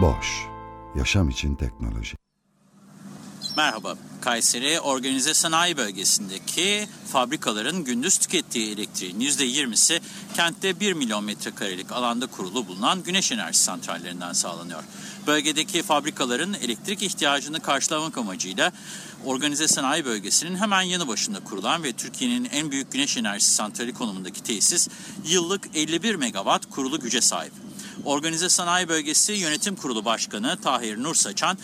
Boş, yaşam için teknoloji. Merhaba, Kayseri Organize Sanayi Bölgesi'ndeki fabrikaların gündüz tükettiği elektriğin %20'si kentte 1 milyon metrekarelik alanda kurulu bulunan güneş enerji santrallerinden sağlanıyor. Bölgedeki fabrikaların elektrik ihtiyacını karşılamak amacıyla Organize Sanayi Bölgesi'nin hemen yanı başında kurulan ve Türkiye'nin en büyük güneş enerjisi santrali konumundaki tesis yıllık 51 megawatt kurulu güce sahip. Organize Sanayi Bölgesi Yönetim Kurulu Başkanı Tahir Nur Saçan,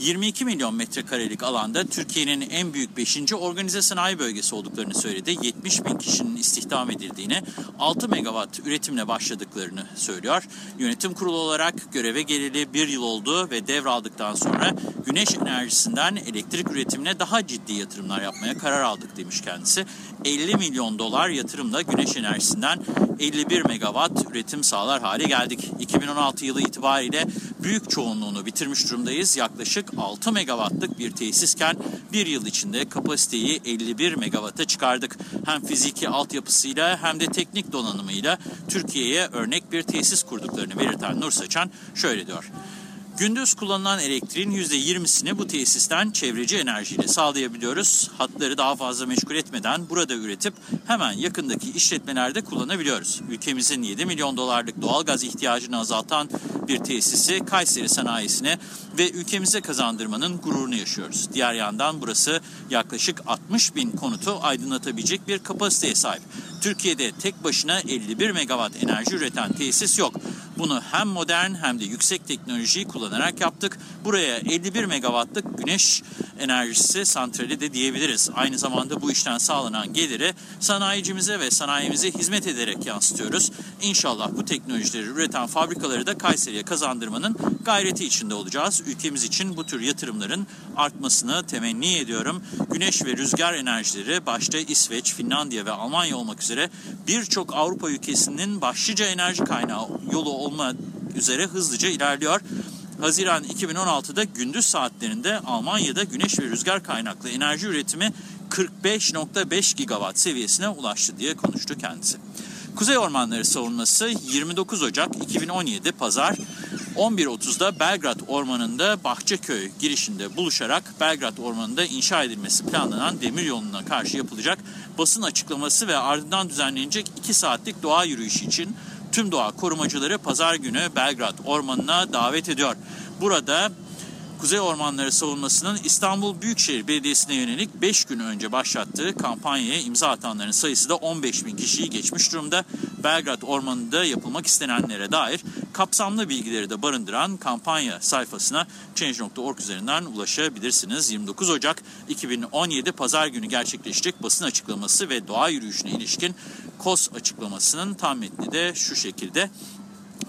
22 milyon metrekarelik alanda Türkiye'nin en büyük 5. organize sanayi bölgesi olduklarını söyledi. 70 bin kişinin istihdam edildiğini, 6 megawatt üretimle başladıklarını söylüyor. Yönetim kurulu olarak göreve geleli bir yıl oldu ve devraldıktan sonra güneş enerjisinden elektrik üretimine daha ciddi yatırımlar yapmaya karar aldık demiş kendisi. 50 milyon dolar yatırımla güneş enerjisinden 51 megawatt üretim sağlar hale geldik. 2016 yılı itibariyle büyük çoğunluğunu bitirmiş durumdayız. Yaklaşık 6 megawattlık bir tesisken bir yıl içinde kapasiteyi 51 megawatta çıkardık. Hem fiziki altyapısıyla hem de teknik donanımıyla Türkiye'ye örnek bir tesis kurduklarını belirten Nur Saçan şöyle diyor. Gündüz kullanılan elektriğin %20'sini bu tesisten çevreci enerjiyle sağlayabiliyoruz. Hatları daha fazla meşgul etmeden burada üretip hemen yakındaki işletmelerde kullanabiliyoruz. Ülkemizin 7 milyon dolarlık doğalgaz ihtiyacını azaltan bir tesisi Kayseri sanayisine ve ülkemize kazandırmanın gururunu yaşıyoruz. Diğer yandan burası yaklaşık 60 bin konutu aydınlatabilecek bir kapasiteye sahip. Türkiye'de tek başına 51 megawatt enerji üreten tesis yok. Bunu hem modern hem de yüksek teknolojiyi kullanarak yaptık. Buraya 51 megawattlık güneş enerjisi santrali de diyebiliriz. Aynı zamanda bu işten sağlanan geliri sanayicimize ve sanayimize hizmet ederek yansıtıyoruz. İnşallah bu teknolojileri üreten fabrikaları da Kayseri'ye kazandırmanın gayreti içinde olacağız. Ülkemiz için bu tür yatırımların artmasını temenni ediyorum. Güneş ve rüzgar enerjileri başta İsveç, Finlandiya ve Almanya olmak üzere birçok Avrupa ülkesinin başlıca enerji kaynağı yolu olma üzere hızlıca ilerliyor. Haziran 2016'da gündüz saatlerinde Almanya'da güneş ve rüzgar kaynaklı enerji üretimi 45.5 gigawatt seviyesine ulaştı diye konuştu kendisi. Kuzey Ormanları Savunması 29 Ocak 2017 Pazar 11.30'da Belgrad Ormanı'nda Bahçeköy girişinde buluşarak Belgrad Ormanı'nda inşa edilmesi planlanan demir yoluna karşı yapılacak basın açıklaması ve ardından düzenlenecek 2 saatlik doğa yürüyüşü için tüm doğa korumacıları pazar günü Belgrad Ormanı'na davet ediyor. Burada Kuzey Ormanları Savunması'nın İstanbul Büyükşehir Belediyesi'ne yönelik 5 gün önce başlattığı kampanyaya imza atanların sayısı da 15 bin kişiyi geçmiş durumda. Belgrad Ormanı'nda yapılmak istenenlere dair kapsamlı bilgileri de barındıran kampanya sayfasına Change.org üzerinden ulaşabilirsiniz. 29 Ocak 2017 Pazar günü gerçekleşecek basın açıklaması ve doğa yürüyüşüne ilişkin KOS açıklamasının tam metni de şu şekilde.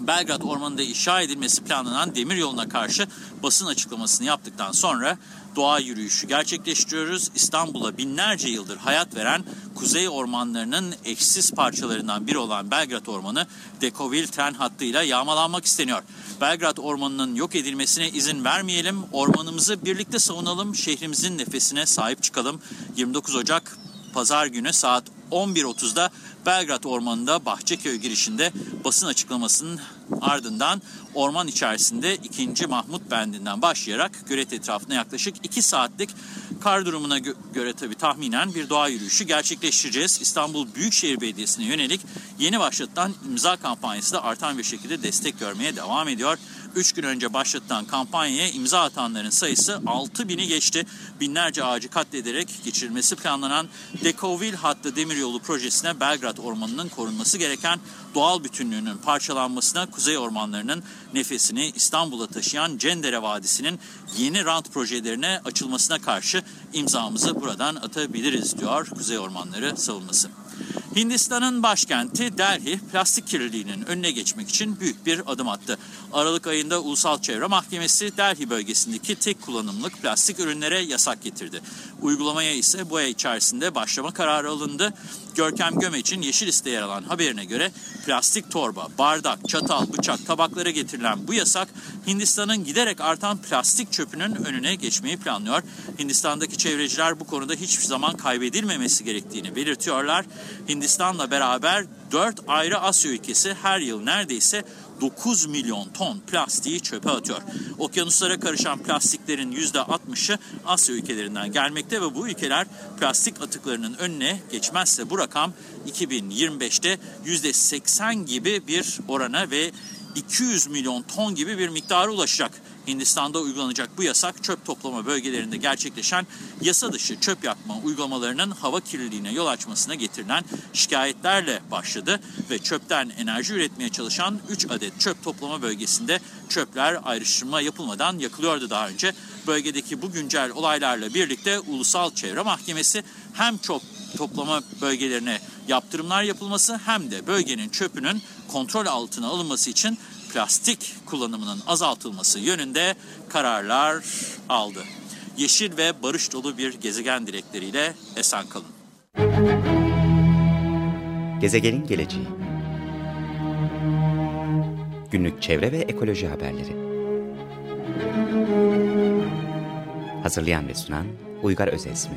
Belgrad Ormanı'nda inşa edilmesi planlanan demir yoluna karşı basın açıklamasını yaptıktan sonra doğa yürüyüşü gerçekleştiriyoruz. İstanbul'a binlerce yıldır hayat veren kuzey ormanlarının eşsiz parçalarından biri olan Belgrad Ormanı Dekovil tren hattıyla yağmalanmak isteniyor. Belgrad Ormanı'nın yok edilmesine izin vermeyelim, ormanımızı birlikte savunalım, şehrimizin nefesine sahip çıkalım. 29 Ocak Pazar günü saat 11.30'da Belgrad Ormanı'nda Bahçeköy girişinde basın açıklamasının ardından orman içerisinde 2. Mahmut Bendi'nden başlayarak gölet etrafına yaklaşık 2 saatlik kar durumuna gö göre tabi tahminen bir doğa yürüyüşü gerçekleştireceğiz. İstanbul Büyükşehir Belediyesi'ne yönelik yeni başlatılan imza kampanyası da artan bir şekilde destek görmeye devam ediyor. 3 gün önce başlatılan kampanyaya imza atanların sayısı 6 bini geçti. Binlerce ağacı katlederek geçirilmesi planlanan Dekovil hattı demiryolu projesine Belgrad Ormanı'nın korunması gereken doğal bütünlüğünün parçalanmasına Kuzey Ormanları'nın nefesini İstanbul'a taşıyan Cendere Vadisi'nin yeni rant projelerine açılmasına karşı imzamızı buradan atabiliriz diyor Kuzey Ormanları savunması. Hindistan'ın başkenti Delhi plastik kirliliğinin önüne geçmek için büyük bir adım attı. Aralık ayında Ulusal Çevre Mahkemesi Delhi bölgesindeki tek kullanımlık plastik ürünlere yasak getirdi. Uygulamaya ise bu ay içerisinde başlama kararı alındı. Görkem Gömeç'in yeşil liste yer alan haberine göre plastik torba, bardak, çatal, bıçak, tabaklara getirilen bu yasak Hindistan'ın giderek artan plastik çöpünün önüne geçmeyi planlıyor. Hindistan'daki çevreciler bu konuda hiçbir zaman kaybedilmemesi gerektiğini belirtiyorlar. Hindistan'la beraber 4 ayrı Asya ülkesi her yıl neredeyse 9 milyon ton plastiği çöpe atıyor. Okyanuslara karışan plastiklerin %60'ı Asya ülkelerinden gelmekte ve bu ülkeler plastik atıklarının önüne geçmezse bu rakam 2025'te %80 gibi bir orana ve 200 milyon ton gibi bir miktara ulaşacak. Hindistan'da uygulanacak bu yasak çöp toplama bölgelerinde gerçekleşen yasa dışı çöp yakma uygulamalarının hava kirliliğine yol açmasına getirilen şikayetlerle başladı ve çöpten enerji üretmeye çalışan 3 adet çöp toplama bölgesinde çöpler ayrıştırma yapılmadan yakılıyordu daha önce. Bölgedeki bu güncel olaylarla birlikte Ulusal Çevre Mahkemesi hem çöp toplama bölgelerine yaptırımlar yapılması hem de bölgenin çöpünün kontrol altına alınması için plastik kullanımının azaltılması yönünde kararlar aldı. Yeşil ve barış dolu bir gezegen dilekleriyle esen kalın. Gezegenin geleceği Günlük çevre ve ekoloji haberleri Hazırlayan ve sunan Uygar Özesmi